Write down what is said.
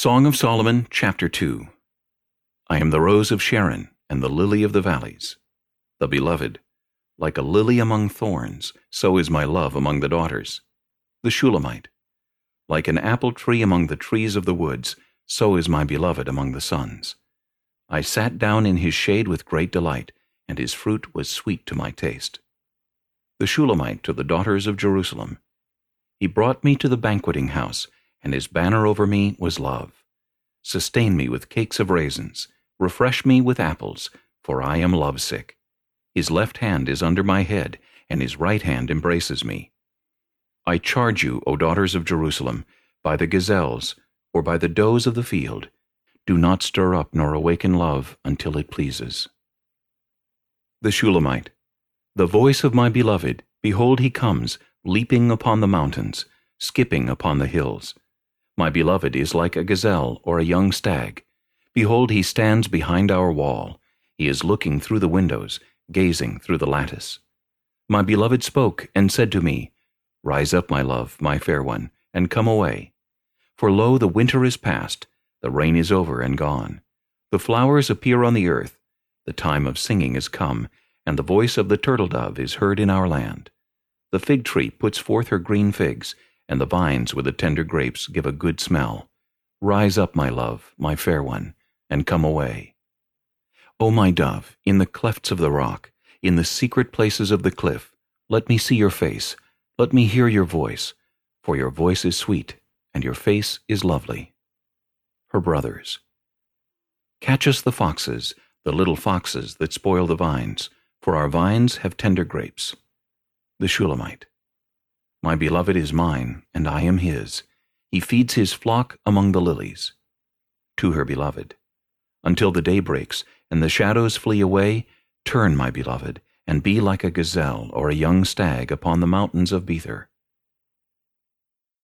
Song of Solomon, chapter 2 I am the rose of Sharon, and the lily of the valleys. The beloved, like a lily among thorns, so is my love among the daughters. The Shulamite, like an apple tree among the trees of the woods, so is my beloved among the sons. I sat down in his shade with great delight, and his fruit was sweet to my taste. The Shulamite to the daughters of Jerusalem. He brought me to the banqueting house, and his banner over me was love. Sustain me with cakes of raisins, refresh me with apples, for I am lovesick. His left hand is under my head, and his right hand embraces me. I charge you, O daughters of Jerusalem, by the gazelles, or by the does of the field, do not stir up nor awaken love until it pleases. The Shulamite. The voice of my beloved, behold he comes, leaping upon the mountains, skipping upon the hills. My beloved is like a gazelle or a young stag. Behold, he stands behind our wall. He is looking through the windows, gazing through the lattice. My beloved spoke and said to me, Rise up, my love, my fair one, and come away. For lo, the winter is past, the rain is over and gone. The flowers appear on the earth, the time of singing is come, and the voice of the turtle-dove is heard in our land. The fig tree puts forth her green figs, and the vines with the tender grapes give a good smell. Rise up, my love, my fair one, and come away. O my dove, in the clefts of the rock, in the secret places of the cliff, let me see your face, let me hear your voice, for your voice is sweet, and your face is lovely. Her brothers. Catch us the foxes, the little foxes that spoil the vines, for our vines have tender grapes. The Shulamite. My beloved is mine, and I am his. He feeds his flock among the lilies. To her beloved. Until the day breaks, and the shadows flee away, turn, my beloved, and be like a gazelle or a young stag upon the mountains of Bether.